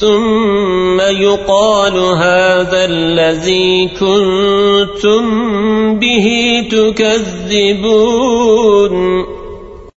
ثم يقال هذا الذي كنتم به تكذبون.